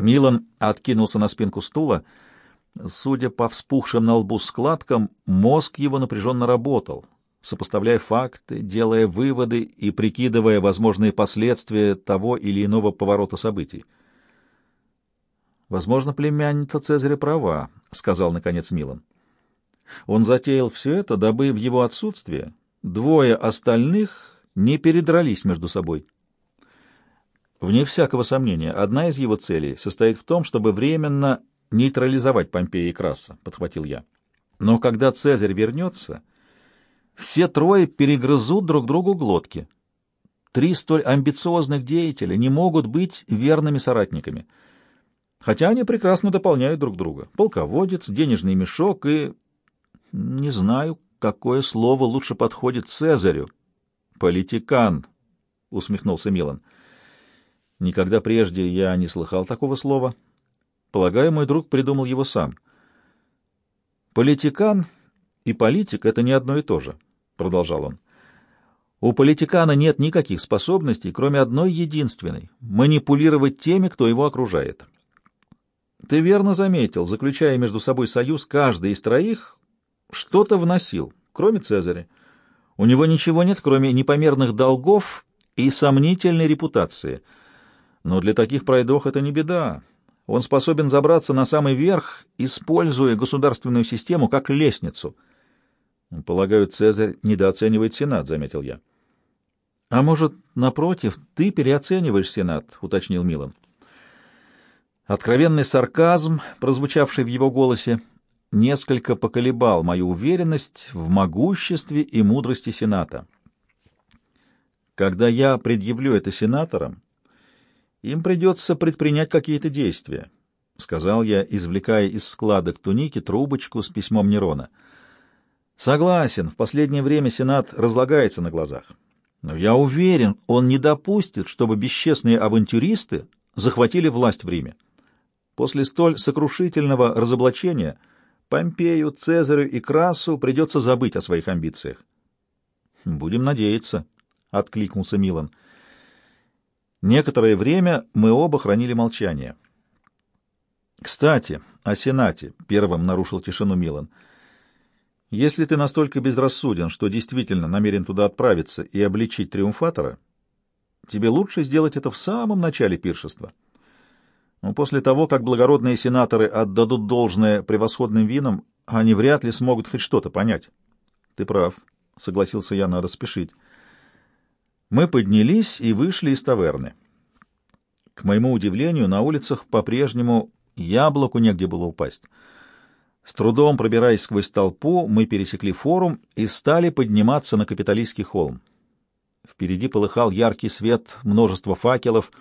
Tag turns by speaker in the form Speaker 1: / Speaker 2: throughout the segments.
Speaker 1: Милан откинулся на спинку стула. Судя по вспухшим на лбу складкам, мозг его напряженно работал, сопоставляя факты, делая выводы и прикидывая возможные последствия того или иного поворота событий. «Возможно, племянница Цезаря права», — сказал, наконец, Милан. Он затеял все это, дабы в его отсутствие двое остальных не передрались между собой. Вне всякого сомнения, одна из его целей состоит в том, чтобы временно нейтрализовать Помпея и Краса, — подхватил я. Но когда Цезарь вернется, все трое перегрызут друг другу глотки. Три столь амбициозных деятеля не могут быть верными соратниками, хотя они прекрасно дополняют друг друга. Полководец, денежный мешок и... Не знаю, какое слово лучше подходит Цезарю. «Политикан», — усмехнулся Милан. Никогда прежде я не слыхал такого слова. Полагаю, мой друг придумал его сам. Политикан и политик — это не одно и то же, — продолжал он. У политикана нет никаких способностей, кроме одной единственной — манипулировать теми, кто его окружает. Ты верно заметил, заключая между собой союз, каждый из троих что-то вносил, кроме Цезаря. У него ничего нет, кроме непомерных долгов и сомнительной репутации — но для таких пройдох это не беда. Он способен забраться на самый верх, используя государственную систему как лестницу. Полагаю, Цезарь недооценивает Сенат, — заметил я. — А может, напротив, ты переоцениваешь Сенат, — уточнил Милан. Откровенный сарказм, прозвучавший в его голосе, несколько поколебал мою уверенность в могуществе и мудрости Сената. Когда я предъявлю это сенаторам, им придется предпринять какие-то действия, — сказал я, извлекая из складок туники трубочку с письмом Нерона. Согласен, в последнее время Сенат разлагается на глазах. Но я уверен, он не допустит, чтобы бесчестные авантюристы захватили власть в Риме. После столь сокрушительного разоблачения Помпею, Цезарю и Красу придется забыть о своих амбициях. — Будем надеяться, — откликнулся Милан. — Некоторое время мы оба хранили молчание. «Кстати, о Сенате», — первым нарушил тишину Милан. «Если ты настолько безрассуден, что действительно намерен туда отправиться и обличить триумфатора, тебе лучше сделать это в самом начале пиршества. Но после того, как благородные сенаторы отдадут должное превосходным винам, они вряд ли смогут хоть что-то понять». «Ты прав», — согласился я, — «надо спешить». Мы поднялись и вышли из таверны. К моему удивлению, на улицах по-прежнему яблоку негде было упасть. С трудом пробираясь сквозь толпу, мы пересекли форум и стали подниматься на Капитолийский холм. Впереди полыхал яркий свет множества факелов.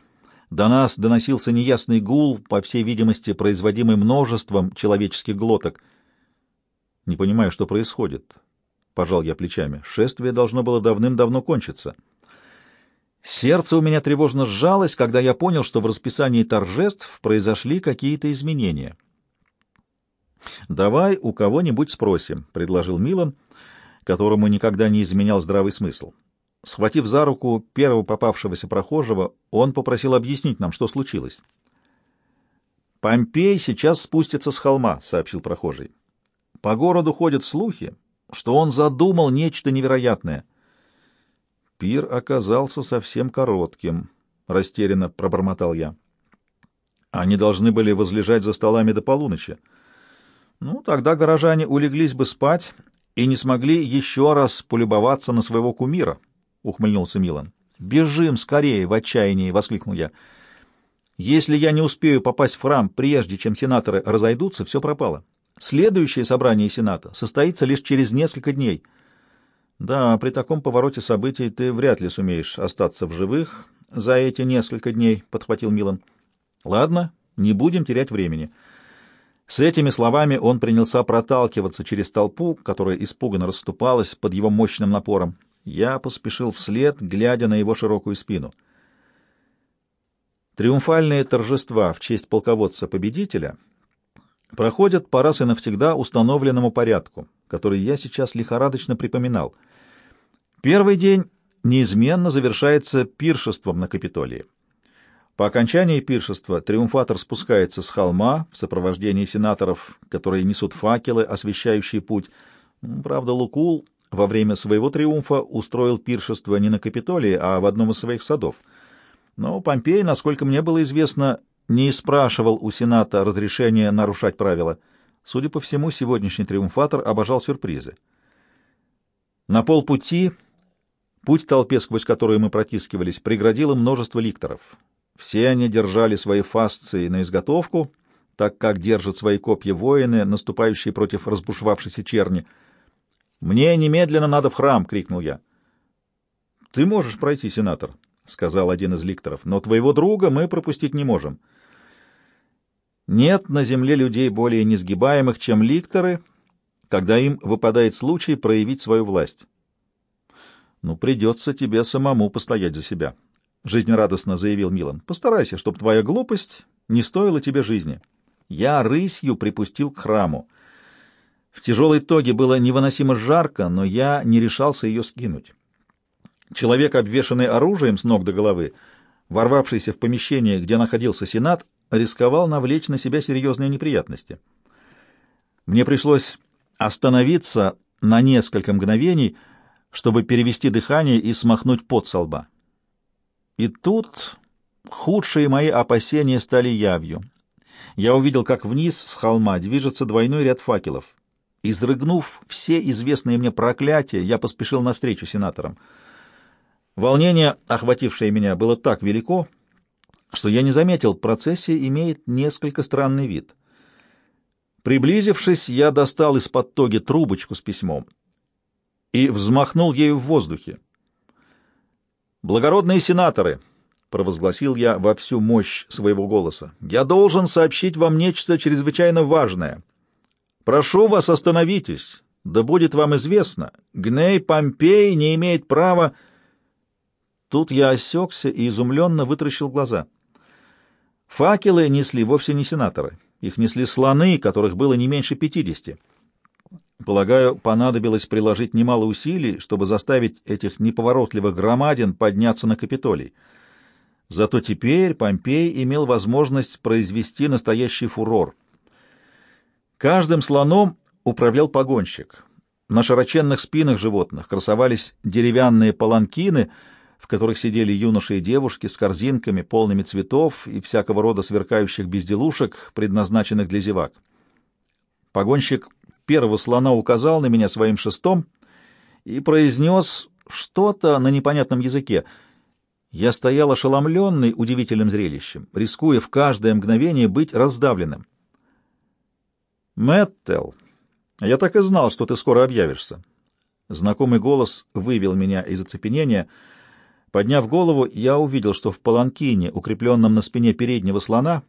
Speaker 1: До нас доносился неясный гул, по всей видимости, производимый множеством человеческих глоток. Не понимаю, что происходит. Пожал я плечами. Шествие должно было давным-давно кончиться. — Сердце у меня тревожно сжалось, когда я понял, что в расписании торжеств произошли какие-то изменения. «Давай у кого-нибудь спросим», — предложил Милан, которому никогда не изменял здравый смысл. Схватив за руку первого попавшегося прохожего, он попросил объяснить нам, что случилось. «Помпей сейчас спустится с холма», — сообщил прохожий. «По городу ходят слухи, что он задумал нечто невероятное». Пир оказался совсем коротким, — растерянно пробормотал я. Они должны были возлежать за столами до полуночи. Ну, тогда горожане улеглись бы спать и не смогли еще раз полюбоваться на своего кумира, — ухмыльнулся Милан. «Бежим скорее!» — в отчаянии воскликнул я. «Если я не успею попасть в храм, прежде чем сенаторы разойдутся, все пропало. Следующее собрание Сената состоится лишь через несколько дней». Да, при таком повороте событий ты вряд ли сумеешь остаться в живых за эти несколько дней, — подхватил Милан. Ладно, не будем терять времени. С этими словами он принялся проталкиваться через толпу, которая испуганно расступалась под его мощным напором. Я поспешил вслед, глядя на его широкую спину. Триумфальные торжества в честь полководца-победителя проходят по раз и навсегда установленному порядку, который я сейчас лихорадочно припоминал — Первый день неизменно завершается пиршеством на Капитолии. По окончании пиршества триумфатор спускается с холма в сопровождении сенаторов, которые несут факелы, освещающие путь. Правда, Лукул во время своего триумфа устроил пиршество не на Капитолии, а в одном из своих садов. Но Помпей, насколько мне было известно, не спрашивал у Сената разрешения нарушать правила. Судя по всему, сегодняшний триумфатор обожал сюрпризы. На полпути, путь толпе, сквозь которую мы протискивались, преградило множество ликторов. Все они держали свои фасции на изготовку, так как держат свои копья воины, наступающие против разбушевавшейся черни — «Мне немедленно надо в храм!» — крикнул я. «Ты можешь пройти, сенатор», — сказал один из ликторов, — «но твоего друга мы пропустить не можем». Нет на земле людей более несгибаемых, чем ликторы, когда им выпадает случай проявить свою власть. «Ну, придется тебе самому постоять за себя», — жизнерадостно заявил Милан. «Постарайся, чтобы твоя глупость не стоила тебе жизни». Я рысью припустил к храму. В тяжелой тоге было невыносимо жарко, но я не решался ее скинуть. Человек, обвешанный оружием с ног до головы, ворвавшийся в помещение, где находился Сенат, рисковал навлечь на себя серьезные неприятности. Мне пришлось остановиться на несколько мгновений, чтобы перевести дыхание и смахнуть пот со лба. И тут худшие мои опасения стали явью. Я увидел, как вниз с холма движется двойной ряд факелов — Изрыгнув все известные мне проклятия, я поспешил навстречу сенаторам. Волнение, охватившее меня, было так велико, что я не заметил, процессия имеет несколько странный вид. Приблизившись, я достал из-под тоги трубочку с письмом и взмахнул ею в воздухе. «Благородные сенаторы!» — провозгласил я во всю мощь своего голоса. «Я должен сообщить вам нечто чрезвычайно важное». Прошу вас, остановитесь. Да будет вам известно, Гней Помпей не имеет права... Тут я осекся и изумленно вытращил глаза. Факелы несли вовсе не сенаторы. Их несли слоны, которых было не меньше пятидесяти. Полагаю, понадобилось приложить немало усилий, чтобы заставить этих неповоротливых громадин подняться на Капитолий. Зато теперь Помпей имел возможность произвести настоящий фурор — Каждым слоном управлял погонщик. На широченных спинах животных красовались деревянные паланкины, в которых сидели юноши и девушки с корзинками, полными цветов и всякого рода сверкающих безделушек, предназначенных для зевак. Погонщик первого слона указал на меня своим шестом и произнес что-то на непонятном языке. Я стоял ошеломленный удивительным зрелищем, рискуя в каждое мгновение быть раздавленным. Мэттел, я так и знал, что ты скоро объявишься. Знакомый голос вывел меня из оцепенения. Подняв голову, я увидел, что в паланкине, укрепленном на спине переднего слона,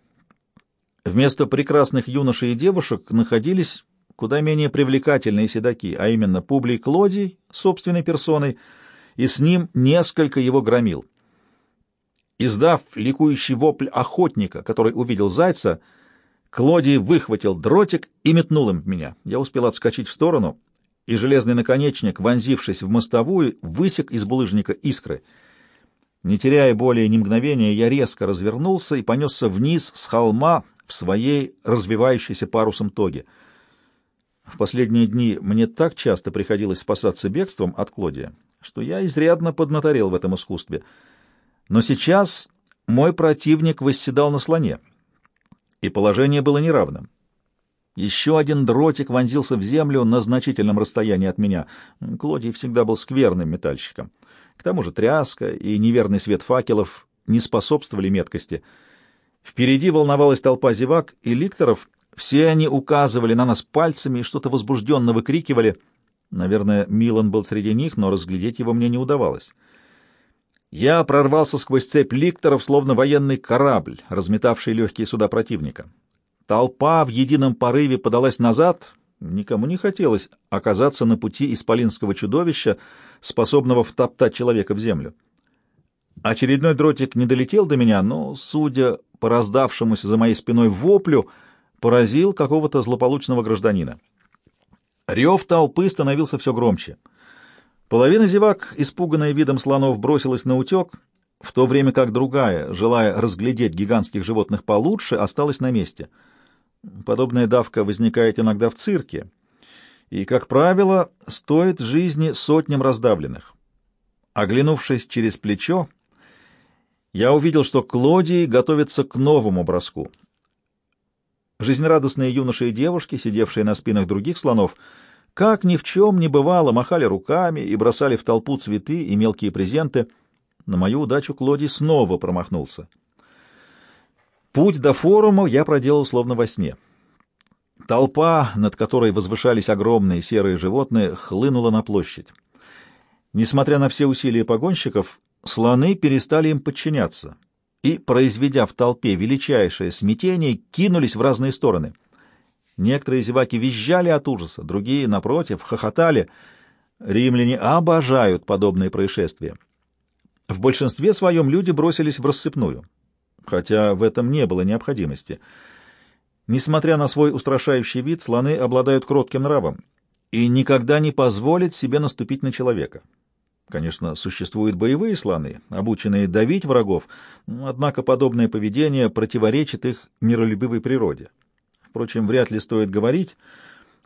Speaker 1: вместо прекрасных юношей и девушек находились куда менее привлекательные седаки, а именно Публий Клодий собственной персоной, и с ним несколько его громил. Издав ликующий вопль охотника, который увидел зайца, — Клодий выхватил дротик и метнул им в меня. Я успел отскочить в сторону, и железный наконечник, вонзившись в мостовую, высек из булыжника искры. Не теряя более ни мгновения, я резко развернулся и понесся вниз с холма в своей развивающейся парусом тоге. В последние дни мне так часто приходилось спасаться бегством от Клодия, что я изрядно поднаторел в этом искусстве. Но сейчас мой противник восседал на слоне — и положение было неравным. Еще один дротик вонзился в землю на значительном расстоянии от меня. Клодий всегда был скверным метальщиком. К тому же тряска и неверный свет факелов не способствовали меткости. Впереди волновалась толпа зевак и ликторов. Все они указывали на нас пальцами и что-то возбужденно выкрикивали. Наверное, Милан был среди них, но разглядеть его мне не удавалось. Я прорвался сквозь цепь ликторов, словно военный корабль, разметавший легкие суда противника. Толпа в едином порыве подалась назад. Никому не хотелось оказаться на пути исполинского чудовища, способного втоптать человека в землю. Очередной дротик не долетел до меня, но, судя по раздавшемуся за моей спиной воплю, поразил какого-то злополучного гражданина. Рев толпы становился все громче — Половина зевак, испуганная видом слонов, бросилась на утек. в то время как другая, желая разглядеть гигантских животных получше, осталась на месте. Подобная давка возникает иногда в цирке и, как правило, стоит жизни сотням раздавленных. Оглянувшись через плечо, я увидел, что Клодии готовится к новому броску. Жизнерадостные юноши и девушки, сидевшие на спинах других слонов, как ни в чем не бывало, махали руками и бросали в толпу цветы и мелкие презенты. На мою удачу Клодий снова промахнулся. Путь до форума я проделал словно во сне. Толпа, над которой возвышались огромные серые животные, хлынула на площадь. Несмотря на все усилия погонщиков, слоны перестали им подчиняться и, произведя в толпе величайшее смятение, кинулись в разные стороны. Некоторые зеваки визжали от ужаса, другие, напротив, хохотали. Римляне обожают подобные происшествия. В большинстве своем люди бросились в рассыпную, хотя в этом не было необходимости. Несмотря на свой устрашающий вид, слоны обладают кротким нравом и никогда не позволят себе наступить на человека. Конечно, существуют боевые слоны, обученные давить врагов, однако подобное поведение противоречит их миролюбивой природе. Впрочем, вряд ли стоит говорить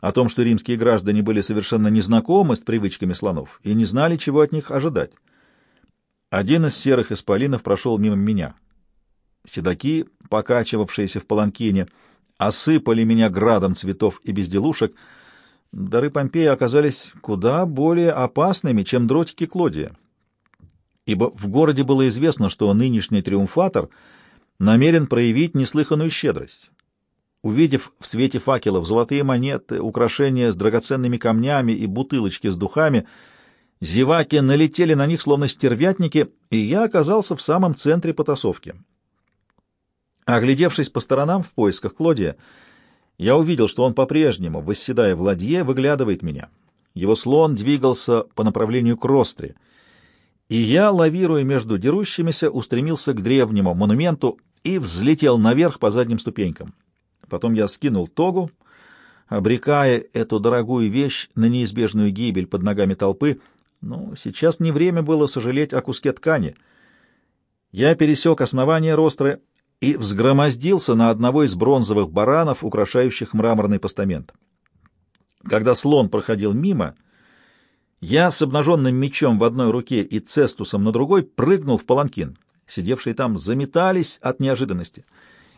Speaker 1: о том, что римские граждане были совершенно незнакомы с привычками слонов и не знали, чего от них ожидать. Один из серых исполинов прошел мимо меня. Седаки, покачивавшиеся в паланкине, осыпали меня градом цветов и безделушек — дары Помпея оказались куда более опасными, чем дротики Клодия. Ибо в городе было известно, что нынешний триумфатор намерен проявить неслыханную щедрость. Увидев в свете факелов золотые монеты, украшения с драгоценными камнями и бутылочки с духами, зеваки налетели на них словно стервятники, и я оказался в самом центре потасовки. Оглядевшись по сторонам в поисках Клодия, я увидел, что он по-прежнему, восседая в ладье, выглядывает меня. Его слон двигался по направлению к Ростре, и я, лавируя между дерущимися, устремился к древнему монументу и взлетел наверх по задним ступенькам. Потом я скинул тогу, обрекая эту дорогую вещь на неизбежную гибель под ногами толпы, но сейчас не время было сожалеть о куске ткани. Я пересек основание Ростры и взгромоздился на одного из бронзовых баранов, украшающих мраморный постамент. Когда слон проходил мимо, я с обнаженным мечом в одной руке и цестусом на другой прыгнул в паланкин. Сидевшие там заметались от неожиданности.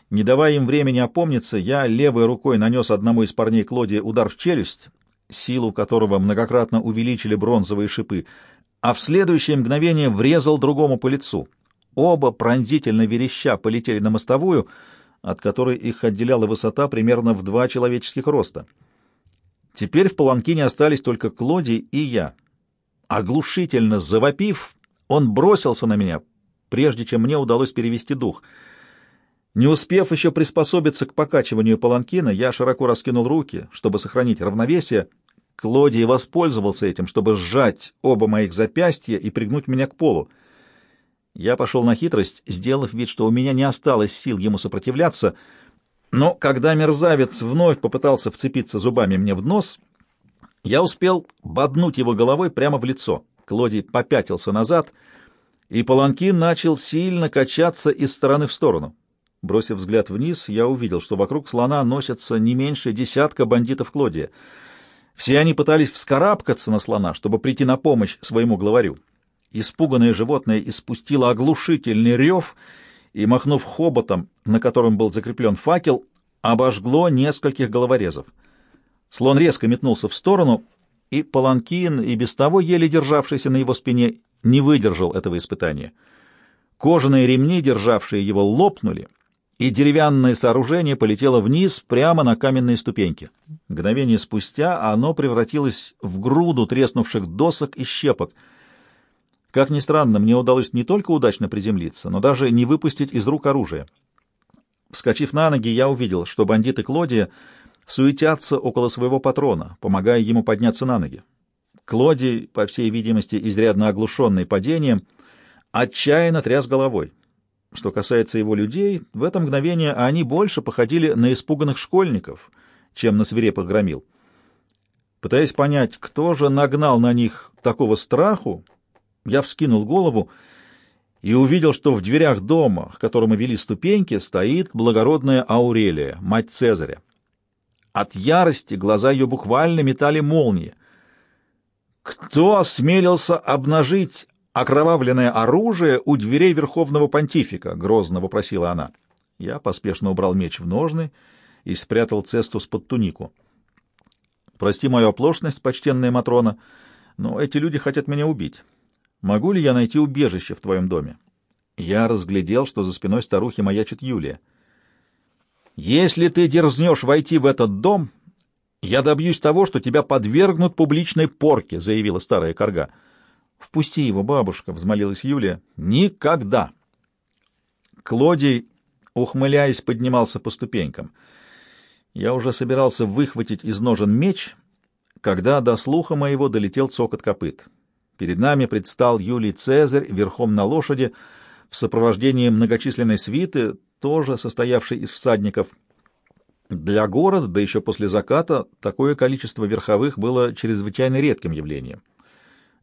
Speaker 1: Не давая им времени опомниться, я левой рукой нанес одному из парней Клодия удар в челюсть, силу которого многократно увеличили бронзовые шипы, а в следующее мгновение врезал другому по лицу. Оба, пронзительно вереща, полетели на мостовую, от которой их отделяла высота примерно в два человеческих роста. Теперь в паланкине остались только Клоди и я. Оглушительно завопив, он бросился на меня, прежде чем мне удалось перевести дух. Не успев еще приспособиться к покачиванию паланкина, я широко раскинул руки, чтобы сохранить равновесие. Клодий воспользовался этим, чтобы сжать оба моих запястья и пригнуть меня к полу. Я пошел на хитрость, сделав вид, что у меня не осталось сил ему сопротивляться, но когда мерзавец вновь попытался вцепиться зубами мне в нос, я успел боднуть его головой прямо в лицо. Клодий попятился назад, и паланкин начал сильно качаться из стороны в сторону. Бросив взгляд вниз, я увидел, что вокруг слона носятся не меньше десятка бандитов Клодия. Все они пытались вскарабкаться на слона, чтобы прийти на помощь своему главарю. Испуганное животное испустило оглушительный рев и, махнув хоботом, на котором был закреплен факел, обожгло нескольких головорезов. Слон резко метнулся в сторону, и паланкин, и без того еле державшийся на его спине, не выдержал этого испытания. Кожаные ремни, державшие его, лопнули, и деревянное сооружение полетело вниз прямо на каменные ступеньки. Мгновение спустя оно превратилось в груду треснувших досок и щепок — как ни странно, мне удалось не только удачно приземлиться, но даже не выпустить из рук оружие. Вскочив на ноги, я увидел, что бандиты Клодия суетятся около своего патрона, помогая ему подняться на ноги. Клодий, по всей видимости, изрядно оглушенный падением, отчаянно тряс головой. Что касается его людей, в это мгновение они больше походили на испуганных школьников, чем на свирепых громил. Пытаясь понять, кто же нагнал на них такого страху, я вскинул голову и увидел, что в дверях дома, к которому вели ступеньки, стоит благородная Аурелия, мать Цезаря. От ярости глаза ее буквально метали молнии. Кто осмелился обнажить окровавленное оружие у дверей верховного понтифика? — грозно вопросила она. Я поспешно убрал меч в ножны и спрятал цестус под тунику. Прости мою оплошность, почтенная Матрона, но эти люди хотят меня убить. Могу ли я найти убежище в твоем доме? Я разглядел, что за спиной старухи маячит Юлия. Если ты дерзнешь войти в этот дом, я добьюсь того, что тебя подвергнут публичной порке, заявила старая корга. Впусти его, бабушка, взмолилась Юлия. Никогда. Клодий, ухмыляясь, поднимался по ступенькам. Я уже собирался выхватить из ножен меч, когда до слуха моего долетел цокот копыт. Перед нами предстал Юлий Цезарь верхом на лошади в сопровождении многочисленной свиты, тоже состоявшей из всадников. Для города, да еще после заката, такое количество верховых было чрезвычайно редким явлением.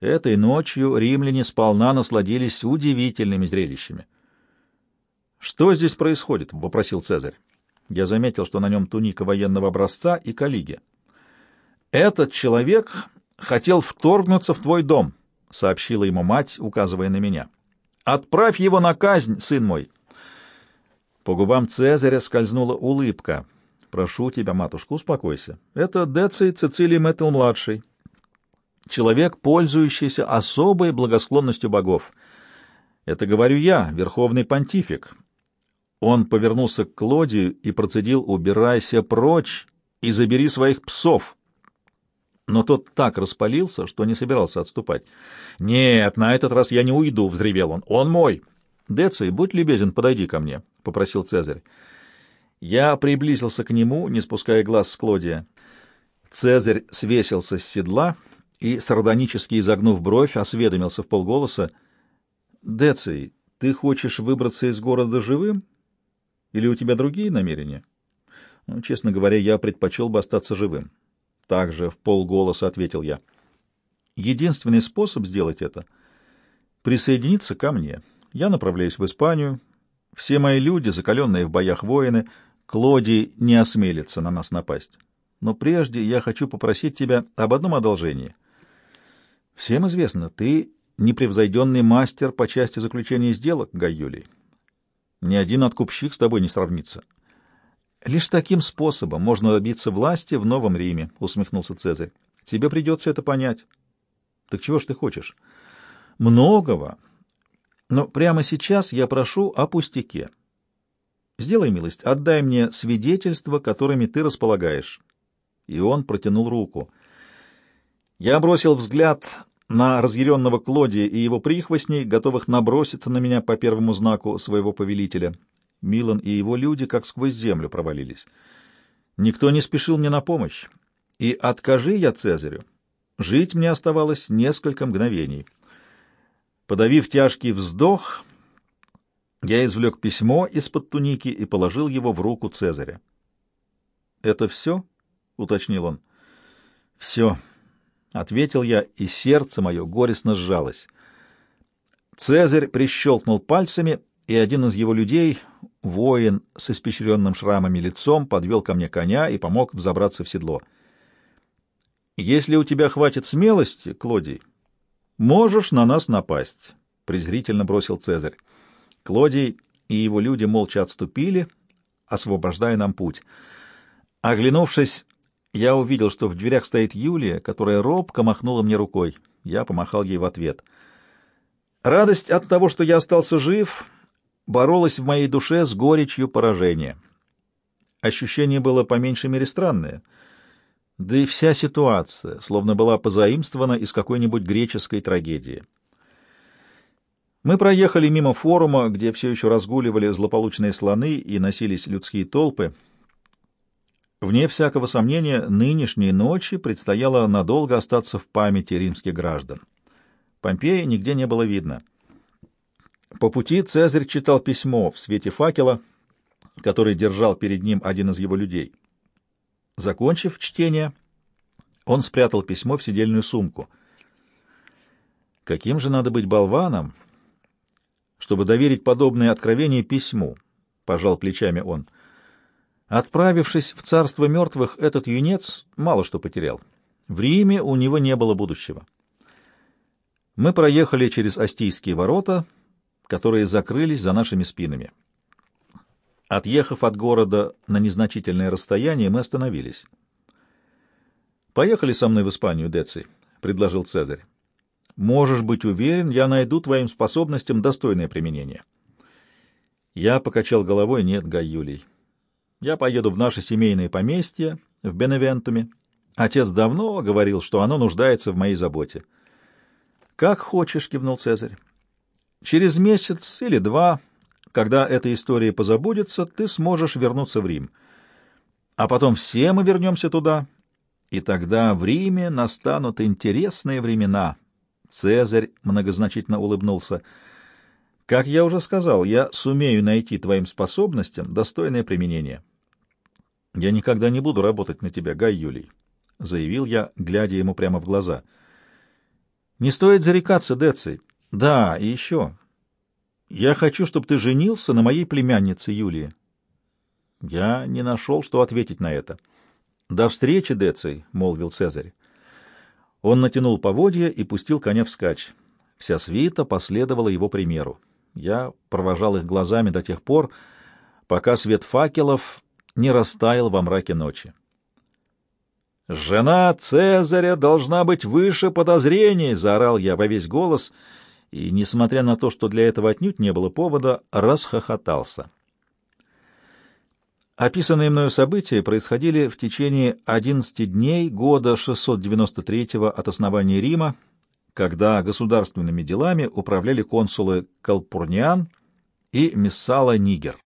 Speaker 1: Этой ночью римляне сполна насладились удивительными зрелищами. «Что здесь происходит?» — вопросил Цезарь. Я заметил, что на нем туника военного образца и коллеги. «Этот человек хотел вторгнуться в твой дом», — сообщила ему мать, указывая на меня. «Отправь его на казнь, сын мой». По губам Цезаря скользнула улыбка. «Прошу тебя, матушка, успокойся. Это Деций Цицилий Мэттл-младший, человек, пользующийся особой благосклонностью богов. Это говорю я, верховный понтифик». Он повернулся к Клодию и процедил «Убирайся прочь и забери своих псов». Но тот так распалился, что не собирался отступать. «Нет, на этот раз я не уйду», — взревел он. «Он мой». «Деций, будь любезен, подойди ко мне», — попросил Цезарь. Я приблизился к нему, не спуская глаз с Клодия. Цезарь свесился с седла и, сардонически изогнув бровь, осведомился в полголоса. «Деций, ты хочешь выбраться из города живым? Или у тебя другие намерения?» ну, «Честно говоря, я предпочел бы остаться живым». Также в полголоса ответил я. «Единственный способ сделать это — присоединиться ко мне». Я направляюсь в Испанию. Все мои люди, закаленные в боях воины, Клодий не осмелится на нас напасть. Но прежде я хочу попросить тебя об одном одолжении. Всем известно, ты непревзойденный мастер по части заключения сделок, Гай. Ни один откупщик с тобой не сравнится. Лишь таким способом можно добиться власти в Новом Риме, — усмехнулся Цезарь. Тебе придется это понять. Так чего ж ты хочешь? Многого, но прямо сейчас я прошу о пустяке. Сделай милость, отдай мне свидетельства, которыми ты располагаешь. И он протянул руку. Я бросил взгляд на разъяренного Клодия и его прихвостней, готовых наброситься на меня по первому знаку своего повелителя. Милан и его люди как сквозь землю провалились. Никто не спешил мне на помощь, и откажи я Цезарю. Жить мне оставалось несколько мгновений. Подавив тяжкий вздох, я извлек письмо из-под туники и положил его в руку Цезаря. «Это все?» — уточнил он. «Все», — ответил я, и сердце мое горестно сжалось. Цезарь прищелкнул пальцами, и один из его людей, воин с испещренным шрамами лицом, подвел ко мне коня и помог взобраться в седло. «Если у тебя хватит смелости, Клодий, «Можешь на нас напасть», — презрительно бросил Цезарь. Клодий и его люди молча отступили, освобождая нам путь. Оглянувшись, я увидел, что в дверях стоит Юлия, которая робко махнула мне рукой. Я помахал ей в ответ. Радость от того, что я остался жив, боролась в моей душе с горечью поражения. Ощущение было по меньшей мере странное — да и вся ситуация словно была позаимствована из какой-нибудь греческой трагедии. Мы проехали мимо форума, где все еще разгуливали злополучные слоны и носились людские толпы. Вне всякого сомнения, нынешней ночи предстояло надолго остаться в памяти римских граждан. Помпея нигде не было видно. По пути Цезарь читал письмо в свете факела, который держал перед ним один из его людей — Закончив чтение, он спрятал письмо в сидельную сумку. Каким же надо быть болваном, чтобы доверить подобное откровение письму, — пожал плечами он. Отправившись в царство мертвых, этот юнец мало что потерял. В Риме у него не было будущего. Мы проехали через Остийские ворота, которые закрылись за нашими спинами. Отъехав от города на незначительное расстояние, мы остановились. «Поехали со мной в Испанию, Деций», — предложил Цезарь. «Можешь быть уверен, я найду твоим способностям достойное применение». Я покачал головой, нет, Гай Юлий. Я поеду в наше семейное поместье в Беневентуме. Отец давно говорил, что оно нуждается в моей заботе. «Как хочешь», — кивнул Цезарь. «Через месяц или два, когда эта история позабудется, ты сможешь вернуться в Рим. А потом все мы вернемся туда, и тогда в Риме настанут интересные времена». Цезарь многозначительно улыбнулся. «Как я уже сказал, я сумею найти твоим способностям достойное применение». «Я никогда не буду работать на тебя, Гай Юлий», — заявил я, глядя ему прямо в глаза. — не стоит зарекаться, Деций. Да, и еще. Я хочу, чтобы ты женился на моей племяннице Юлии. Я не нашел, что ответить на это. До встречи, Деций, — молвил Цезарь. Он натянул поводья и пустил коня вскачь. Вся свита последовала его примеру. Я провожал их глазами до тех пор, пока свет факелов не растаял во мраке ночи. «Жена Цезаря должна быть выше подозрений!» — заорал я во весь голос, и, несмотря на то, что для этого отнюдь не было повода, расхохотался. Описанные мною события происходили в течение 11 дней года 693 от основания Рима, когда государственными делами управляли консулы Калпурниан и Мессала Нигер.